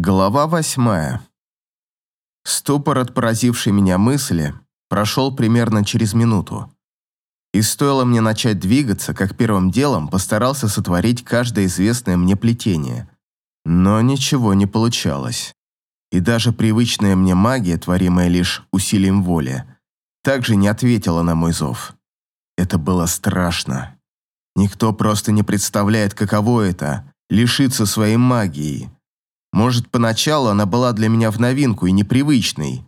Глава восьмая. Ступор от поразившей меня мысли прошел примерно через минуту. И стоило мне начать двигаться, как первым делом постарался сотворить каждое известное мне плетение. Но ничего не получалось. И даже привычная мне магия, творимая лишь усилием воли, также не ответила на мой зов. Это было страшно. Никто просто не представляет, каково это – лишиться своей магии – может, поначалу она была для меня в новинку и непривычной,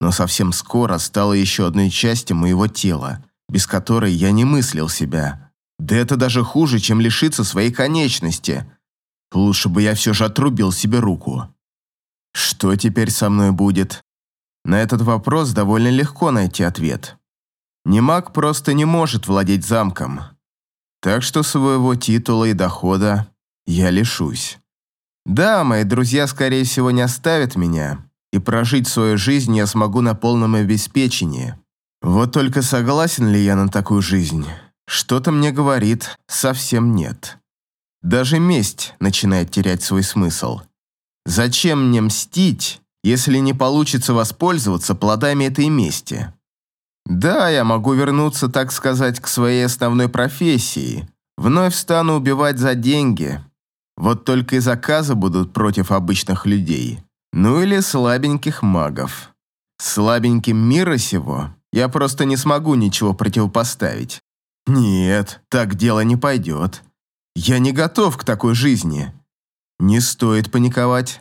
но совсем скоро стала еще одной частью моего тела, без которой я не мыслил себя. Да это даже хуже, чем лишиться своей конечности. Лучше бы я все же отрубил себе руку. Что теперь со мной будет? На этот вопрос довольно легко найти ответ. Немаг просто не может владеть замком. Так что своего титула и дохода я лишусь. Да, мои друзья, скорее всего, не оставят меня, и прожить свою жизнь я смогу на полном обеспечении. Вот только согласен ли я на такую жизнь? Что-то мне говорит, совсем нет. Даже месть начинает терять свой смысл. Зачем мне мстить, если не получится воспользоваться плодами этой мести? Да, я могу вернуться, так сказать, к своей основной профессии. Вновь стану убивать за деньги, вот только и заказы будут против обычных людей. Ну или слабеньких магов. Слабеньким мира сего я просто не смогу ничего противопоставить. Нет, так дело не пойдет. Я не готов к такой жизни. Не стоит паниковать.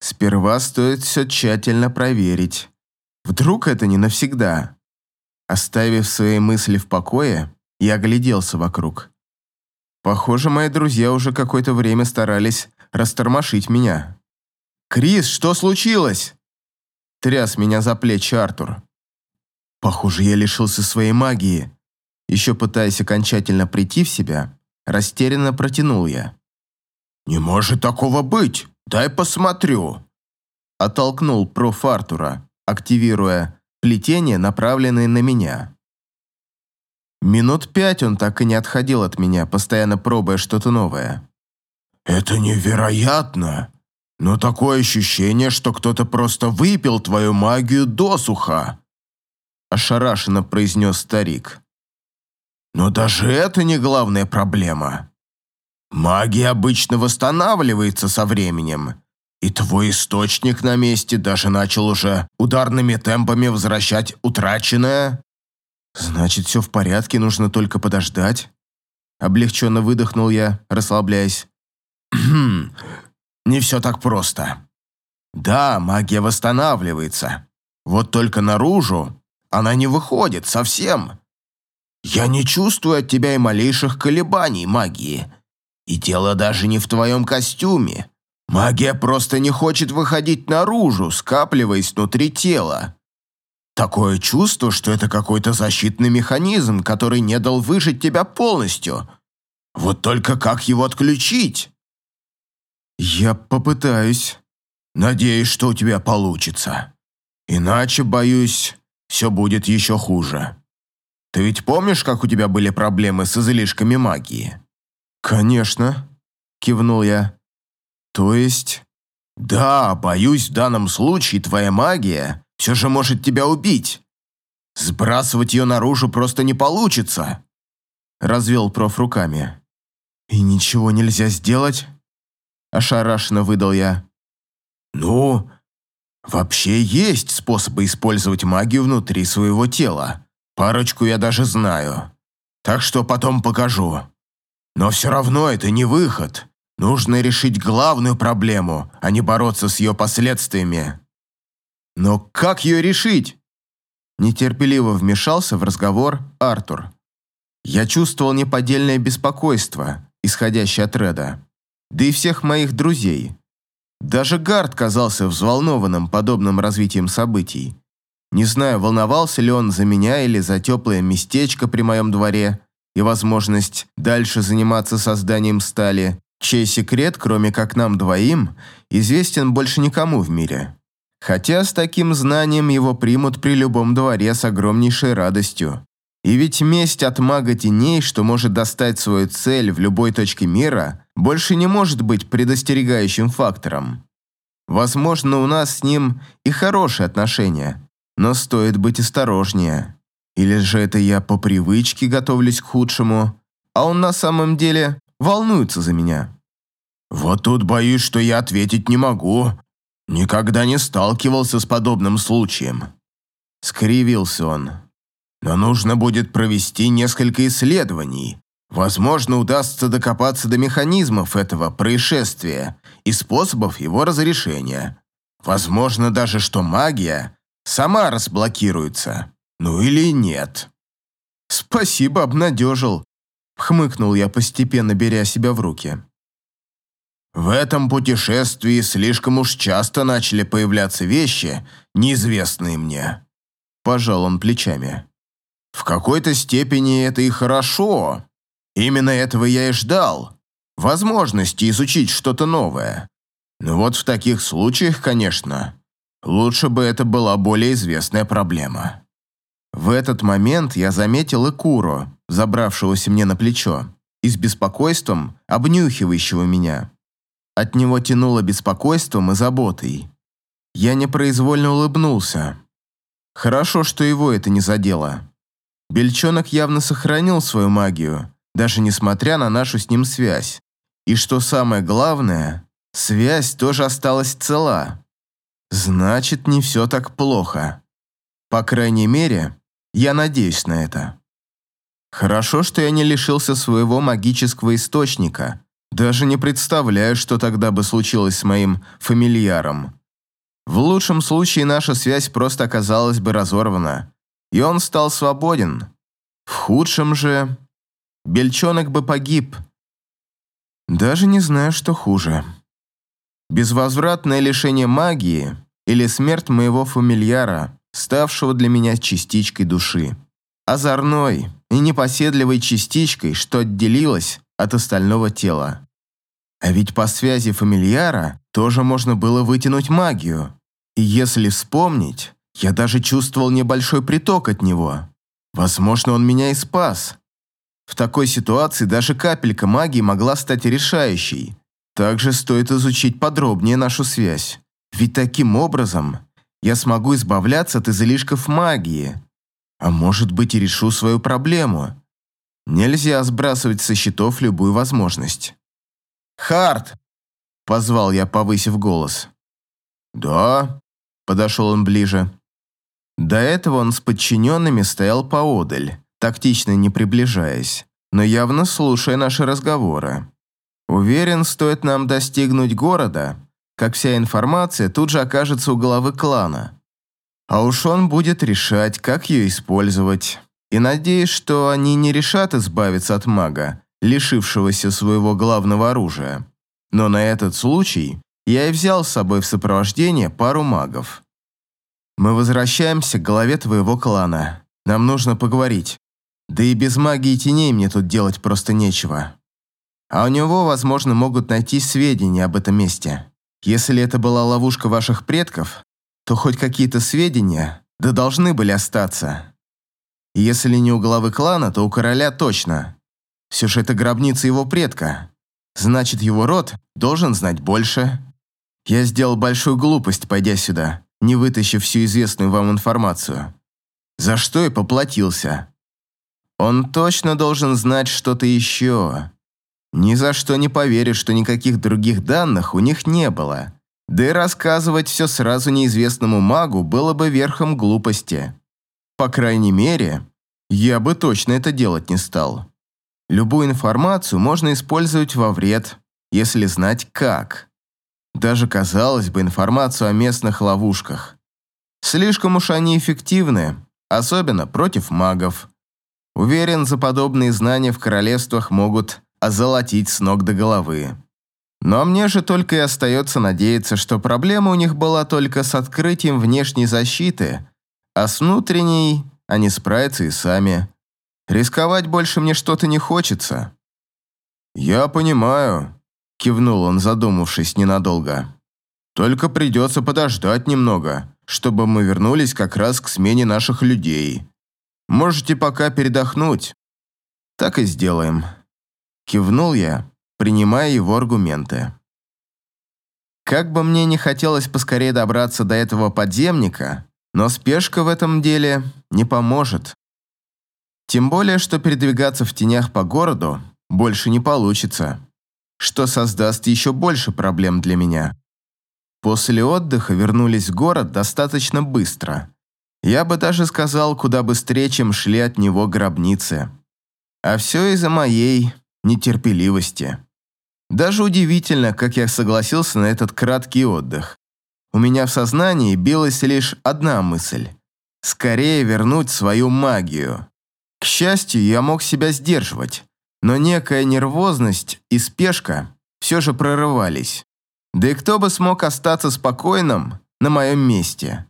Сперва стоит все тщательно проверить. Вдруг это не навсегда. Оставив свои мысли в покое, я огляделся вокруг. Похоже, мои друзья уже какое-то время старались растормошить меня. «Крис, что случилось?» Тряс меня за плечи Артур. Похоже, я лишился своей магии. Еще пытаясь окончательно прийти в себя, растерянно протянул я. «Не может такого быть! Дай посмотрю!» Оттолкнул проф Артура, активируя плетение, направленное на меня. Минут пять он так и не отходил от меня, постоянно пробуя что-то новое. «Это невероятно! Но такое ощущение, что кто-то просто выпил твою магию досуха!» Ошарашенно произнес старик. «Но даже это не главная проблема. Магия обычно восстанавливается со временем, и твой источник на месте даже начал уже ударными темпами возвращать утраченное. «Значит, все в порядке, нужно только подождать?» Облегченно выдохнул я, расслабляясь. «Не все так просто. Да, магия восстанавливается. Вот только наружу она не выходит совсем. Я не чувствую от тебя и малейших колебаний магии. И дело даже не в твоем костюме. Магия просто не хочет выходить наружу, скапливаясь внутри тела. Такое чувство, что это какой-то защитный механизм, который не дал выжить тебя полностью. Вот только как его отключить? Я попытаюсь. Надеюсь, что у тебя получится. Иначе, боюсь, все будет еще хуже. Ты ведь помнишь, как у тебя были проблемы с излишками магии? Конечно, кивнул я. То есть... Да, боюсь, в данном случае твоя магия все же может тебя убить. Сбрасывать ее наружу просто не получится. Развел проф руками. И ничего нельзя сделать? Ошарашенно выдал я. Ну, вообще есть способы использовать магию внутри своего тела. Парочку я даже знаю. Так что потом покажу. Но все равно это не выход. Нужно решить главную проблему, а не бороться с ее последствиями. Но как ее решить? Нетерпеливо вмешался в разговор Артур. Я чувствовал неподдельное беспокойство, исходящее от Реда, да и всех моих друзей. Даже Гард казался взволнованным подобным развитием событий. Не знаю, волновался ли он за меня или за теплое местечко при моем дворе и возможность дальше заниматься созданием стали, чей секрет, кроме как нам двоим, известен больше никому в мире. Хотя с таким знанием его примут при любом дворе с огромнейшей радостью. И ведь месть от мага теней, что может достать свою цель в любой точке мира, больше не может быть предостерегающим фактором. Возможно, у нас с ним и хорошие отношения, но стоит быть осторожнее. Или же это я по привычке готовлюсь к худшему, а он на самом деле волнуется за меня. Вот тут боюсь, что я ответить не могу. Никогда не сталкивался с подобным случаем. Скривился он. Но нужно будет провести несколько исследований. Возможно, удастся докопаться до механизмов этого происшествия и способов его разрешения. Возможно даже, что магия сама разблокируется. Ну или нет. Спасибо, обнадежил. Хмыкнул я, постепенно беря себя в руки. В этом путешествии слишком уж часто начали появляться вещи, неизвестные мне. Пожал он плечами. В какой-то степени это и хорошо. Именно этого я и ждал. Возможности изучить что-то новое. Но вот в таких случаях, конечно, лучше бы это была более известная проблема. В этот момент я заметил Икуру, забравшегося мне на плечо, и с беспокойством обнюхивающего меня. От него тянуло беспокойством и заботой. Я непроизвольно улыбнулся. Хорошо, что его это не задело. Бельчонок явно сохранил свою магию, даже несмотря на нашу с ним связь. И что самое главное, связь тоже осталась цела. Значит, не все так плохо. По крайней мере, я надеюсь на это. Хорошо, что я не лишился своего магического источника. Даже не представляю, что тогда бы случилось с моим фамильяром. В лучшем случае наша связь просто оказалась бы разорвана, и он стал свободен. В худшем же... Бельчонок бы погиб. Даже не знаю, что хуже. Безвозвратное лишение магии или смерть моего фамильяра, ставшего для меня частичкой души. Озорной и непоседливой частичкой, что отделилась от остального тела. А ведь по связи фамильяра тоже можно было вытянуть магию. И если вспомнить, я даже чувствовал небольшой приток от него. Возможно, он меня и спас. В такой ситуации даже капелька магии могла стать решающей. Также стоит изучить подробнее нашу связь. Ведь таким образом я смогу избавляться от излишков магии. А может быть и решу свою проблему. Нельзя сбрасывать со счетов любую возможность. «Харт!» – позвал я, повысив голос. «Да?» – подошел он ближе. До этого он с подчиненными стоял поодаль, тактично не приближаясь, но явно слушая наши разговоры. Уверен, стоит нам достигнуть города, как вся информация тут же окажется у главы клана. А уж он будет решать, как ее использовать. И надеюсь, что они не решат избавиться от мага, лишившегося своего главного оружия. Но на этот случай я и взял с собой в сопровождение пару магов. Мы возвращаемся к главе твоего клана. Нам нужно поговорить. Да и без магии теней мне тут делать просто нечего. А у него, возможно, могут найти сведения об этом месте. Если это была ловушка ваших предков, то хоть какие-то сведения да должны были остаться. Если не у главы клана, то у короля точно. Все же это гробница его предка. Значит, его род должен знать больше. Я сделал большую глупость, пойдя сюда, не вытащив всю известную вам информацию. За что и поплатился. Он точно должен знать что-то еще. Ни за что не поверит, что никаких других данных у них не было. Да и рассказывать все сразу неизвестному магу было бы верхом глупости. По крайней мере, я бы точно это делать не стал. Любую информацию можно использовать во вред, если знать как. Даже, казалось бы, информацию о местных ловушках. Слишком уж они эффективны, особенно против магов. Уверен, за подобные знания в королевствах могут озолотить с ног до головы. Но мне же только и остается надеяться, что проблема у них была только с открытием внешней защиты, а с внутренней они справятся и сами. Рисковать больше мне что-то не хочется». «Я понимаю», – кивнул он, задумавшись ненадолго. «Только придется подождать немного, чтобы мы вернулись как раз к смене наших людей. Можете пока передохнуть». «Так и сделаем». Кивнул я, принимая его аргументы. Как бы мне не хотелось поскорее добраться до этого подземника, но спешка в этом деле не поможет. Тем более, что передвигаться в тенях по городу больше не получится, что создаст еще больше проблем для меня. После отдыха вернулись в город достаточно быстро. Я бы даже сказал, куда быстрее, чем шли от него гробницы. А все из-за моей нетерпеливости. Даже удивительно, как я согласился на этот краткий отдых. У меня в сознании билась лишь одна мысль – скорее вернуть свою магию. К счастью, я мог себя сдерживать, но некая нервозность и спешка все же прорывались. Да и кто бы смог остаться спокойным на моем месте?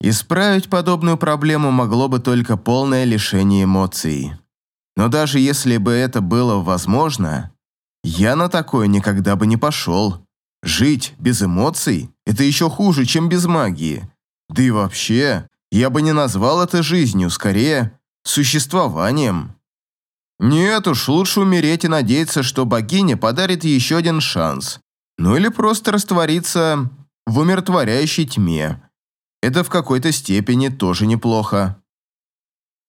Исправить подобную проблему могло бы только полное лишение эмоций. Но даже если бы это было возможно, я на такое никогда бы не пошел. Жить без эмоций – это еще хуже, чем без магии. Да и вообще, я бы не назвал это жизнью, скорее, существованием. Нет уж, лучше умереть и надеяться, что богиня подарит еще один шанс. Ну или просто раствориться в умиротворяющей тьме. Это в какой-то степени тоже неплохо.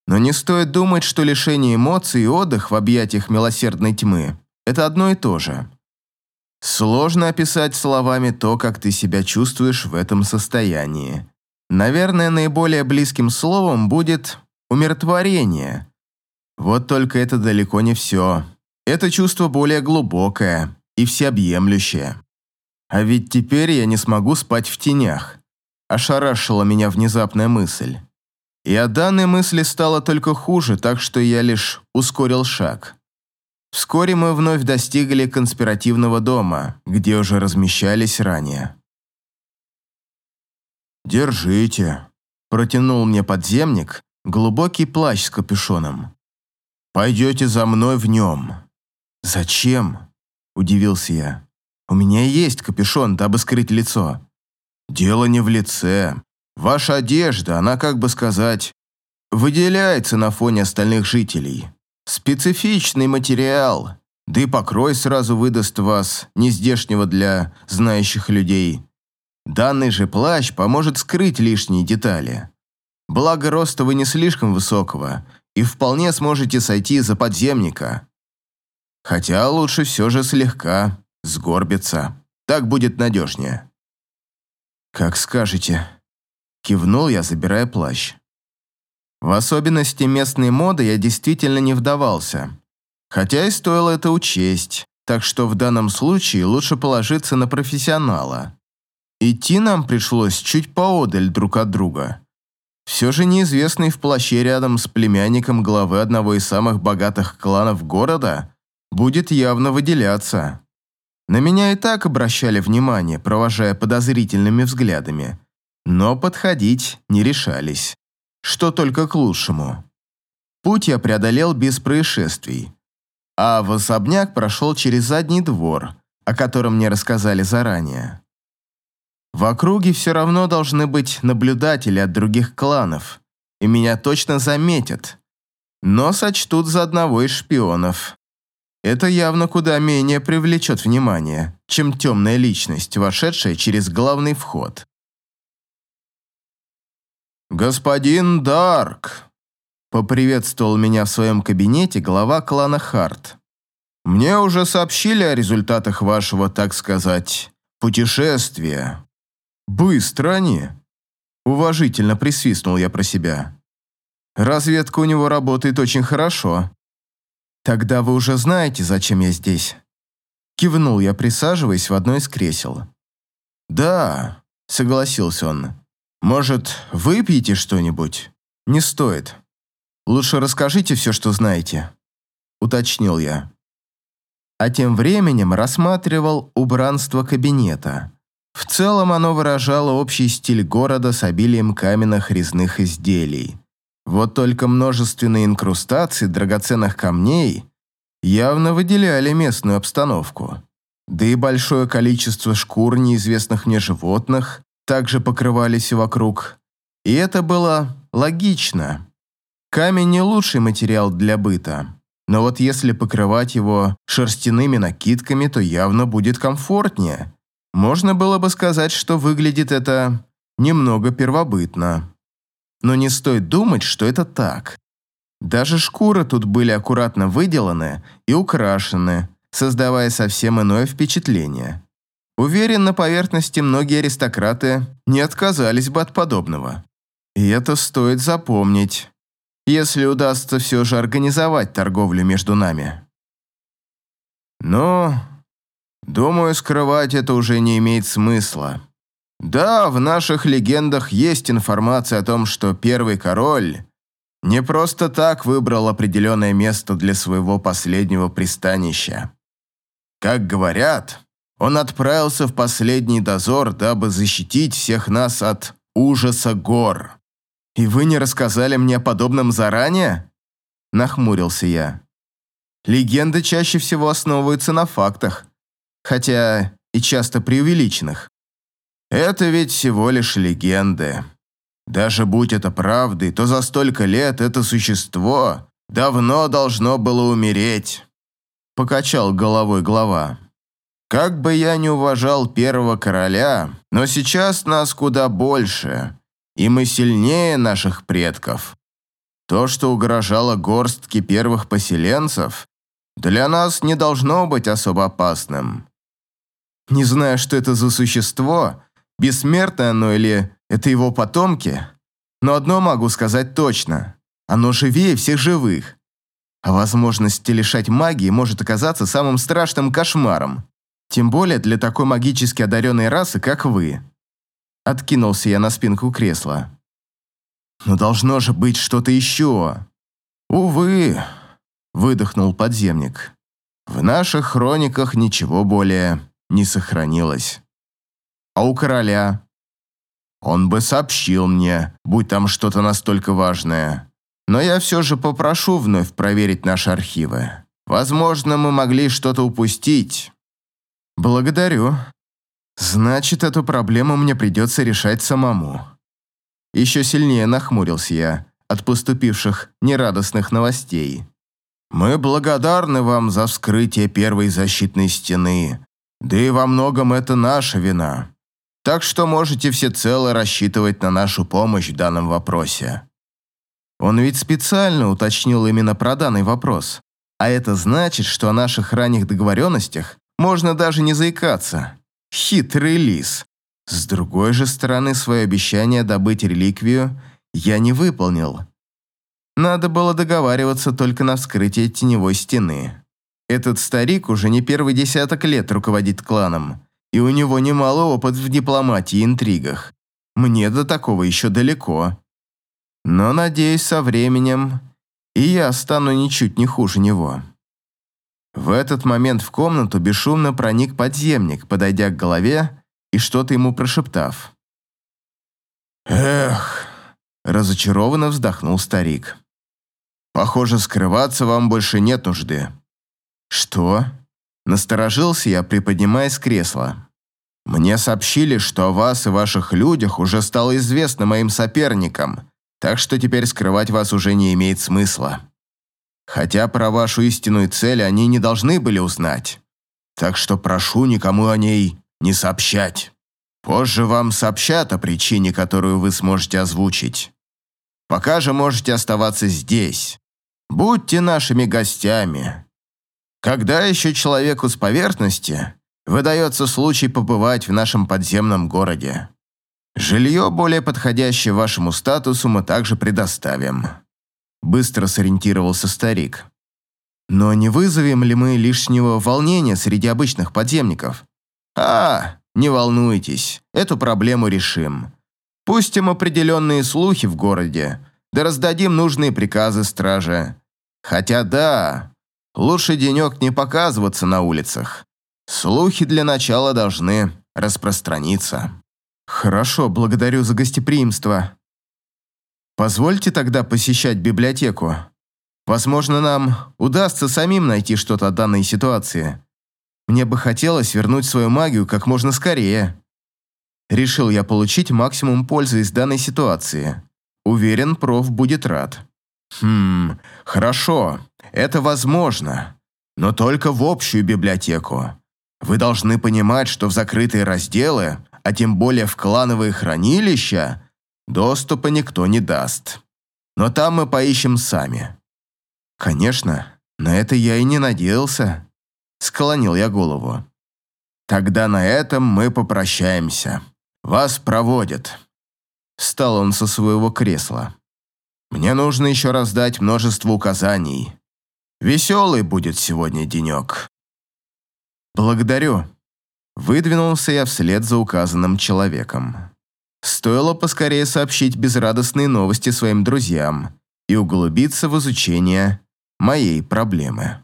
Но не стоит думать, что лишение эмоций и отдых в объятиях милосердной тьмы – это одно и то же. Сложно описать словами то, как ты себя чувствуешь в этом состоянии. Наверное, наиболее близким словом будет умиротворение. Вот только это далеко не все. Это чувство более глубокое и всеобъемлющее. А ведь теперь я не смогу спать в тенях. Ошарашила меня внезапная мысль. И от данной мысли стало только хуже, так что я лишь ускорил шаг. Вскоре мы вновь достигли конспиративного дома, где уже размещались ранее. «Держите», – протянул мне подземник глубокий плащ с капюшоном. «Пойдете за мной в нем». «Зачем?» – удивился я. «У меня есть капюшон, дабы скрыть лицо». «Дело не в лице. Ваша одежда, она, как бы сказать, выделяется на фоне остальных жителей. Специфичный материал, да и покрой сразу выдаст вас, нездешнего для знающих людей. Данный же плащ поможет скрыть лишние детали. Благо роста вы не слишком высокого и вполне сможете сойти за подземника. Хотя лучше все же слегка сгорбиться. Так будет надежнее. «Как скажете», – кивнул я, забирая плащ. В особенности местной моды я действительно не вдавался. Хотя и стоило это учесть, так что в данном случае лучше положиться на профессионала. Идти нам пришлось чуть поодаль друг от друга. Все же неизвестный в плаще рядом с племянником главы одного из самых богатых кланов города будет явно выделяться. На меня и так обращали внимание, провожая подозрительными взглядами, но подходить не решались, что только к лучшему. Путь я преодолел без происшествий, а в особняк прошел через задний двор, о котором мне рассказали заранее. В округе все равно должны быть наблюдатели от других кланов, и меня точно заметят, но сочтут за одного из шпионов. Это явно куда менее привлечет внимание, чем темная личность, вошедшая через главный вход. «Господин Дарк!» – поприветствовал меня в своем кабинете глава клана Харт. «Мне уже сообщили о результатах вашего, так сказать, путешествия. Быстро они!» Уважительно присвистнул я про себя. «Разведка у него работает очень хорошо. Тогда вы уже знаете, зачем я здесь?» Кивнул я, присаживаясь в одно из кресел. «Да», — согласился он. «Может, выпьете что-нибудь?» «Не стоит. Лучше расскажите все, что знаете», — уточнил я. А тем временем рассматривал убранство кабинета. В целом оно выражало общий стиль города с обилием каменных резных изделий. Вот только множественные инкрустации драгоценных камней явно выделяли местную обстановку. Да и большое количество шкур неизвестных мне животных также покрывались вокруг. И это было логично. Камень не лучший материал для быта. Но вот если покрывать его шерстяными накидками, то явно будет комфортнее. Можно было бы сказать, что выглядит это немного первобытно. Но не стоит думать, что это так. Даже шкуры тут были аккуратно выделаны и украшены, создавая совсем иное впечатление. Уверен, на поверхности многие аристократы не отказались бы от подобного. И это стоит запомнить, если удастся все же организовать торговлю между нами. Но, думаю, скрывать это уже не имеет смысла. Да, в наших легендах есть информация о том, что первый король не просто так выбрал определенное место для своего последнего пристанища. Как говорят, он отправился в последний дозор, дабы защитить всех нас от ужаса гор. «И вы не рассказали мне о подобном заранее?» Нахмурился я. Легенды чаще всего основываются на фактах, хотя и часто преувеличенных. Это ведь всего лишь легенды. Даже будь это правдой, то за столько лет это существо давно должно было умереть. Покачал головой глава. Как бы я ни уважал первого короля, но сейчас нас куда больше, и мы сильнее наших предков. То, что угрожало горстке первых поселенцев, для нас не должно быть особо опасным. Не знаю, что это за существо, бессмертное оно или это его потомки, но одно могу сказать точно. Оно живее всех живых а возможность лишать магии может оказаться самым страшным кошмаром. Тем более для такой магически одаренной расы, как вы. Откинулся я на спинку кресла. Но должно же быть что-то еще. Увы, выдохнул подземник. В наших хрониках ничего более не сохранилось. А у короля? Он бы сообщил мне, будь там что-то настолько важное. Но я все же попрошу вновь проверить наши архивы. Возможно, мы могли что-то упустить. Благодарю. Значит, эту проблему мне придется решать самому. Еще сильнее нахмурился я от поступивших нерадостных новостей. Мы благодарны вам за вскрытие первой защитной стены, да и во многом это наша вина. Так что можете всецело рассчитывать на нашу помощь в данном вопросе. Он ведь специально уточнил именно про данный вопрос. А это значит, что о наших ранних договоренностях можно даже не заикаться. Хитрый лис. С другой же стороны, свое обещание добыть реликвию я не выполнил. Надо было договариваться только на вскрытие теневой стены. Этот старик уже не первый десяток лет руководит кланом, и у него немало опыт в дипломатии и интригах. Мне до такого еще далеко. Но, надеюсь, со временем и я стану ничуть не хуже него. В этот момент в комнату бесшумно проник подземник, подойдя к голове и что-то ему прошептав. «Эх!» – разочарованно вздохнул старик. «Похоже, скрываться вам больше нет нужды». «Что?» – насторожился я, приподнимаясь с кресла. «Мне сообщили, что о вас и ваших людях уже стало известно моим соперникам, так что теперь скрывать вас уже не имеет смысла. Хотя про вашу истинную цель они не должны были узнать. Так что прошу никому о ней не сообщать. Позже вам сообщат о причине, которую вы сможете озвучить. Пока же можете оставаться здесь. Будьте нашими гостями. Когда еще человеку с поверхности выдается случай побывать в нашем подземном городе? Жилье, более подходящее вашему статусу, мы также предоставим. Быстро сориентировался старик. Но не вызовем ли мы лишнего волнения среди обычных подземников? А, не волнуйтесь, эту проблему решим. Пустим определенные слухи в городе, да раздадим нужные приказы страже. Хотя да, лучше денек не показываться на улицах. Слухи для начала должны распространиться. «Хорошо, благодарю за гостеприимство. Позвольте тогда посещать библиотеку. Возможно, нам удастся самим найти что-то о данной ситуации. Мне бы хотелось вернуть свою магию как можно скорее. Решил я получить максимум пользы из данной ситуации. Уверен, проф будет рад». «Хм, хорошо, это возможно, но только в общую библиотеку. Вы должны понимать, что в закрытые разделы, а тем более в клановые хранилища, доступа никто не даст. Но там мы поищем сами». «Конечно, на это я и не надеялся», — склонил я голову. «Тогда на этом мы попрощаемся. Вас проводят». Встал он со своего кресла. «Мне нужно еще раз дать множество указаний. Веселый будет сегодня денек». «Благодарю». Выдвинулся я вслед за указанным человеком. Стоило поскорее сообщить безрадостные новости своим друзьям и углубиться в изучение моей проблемы.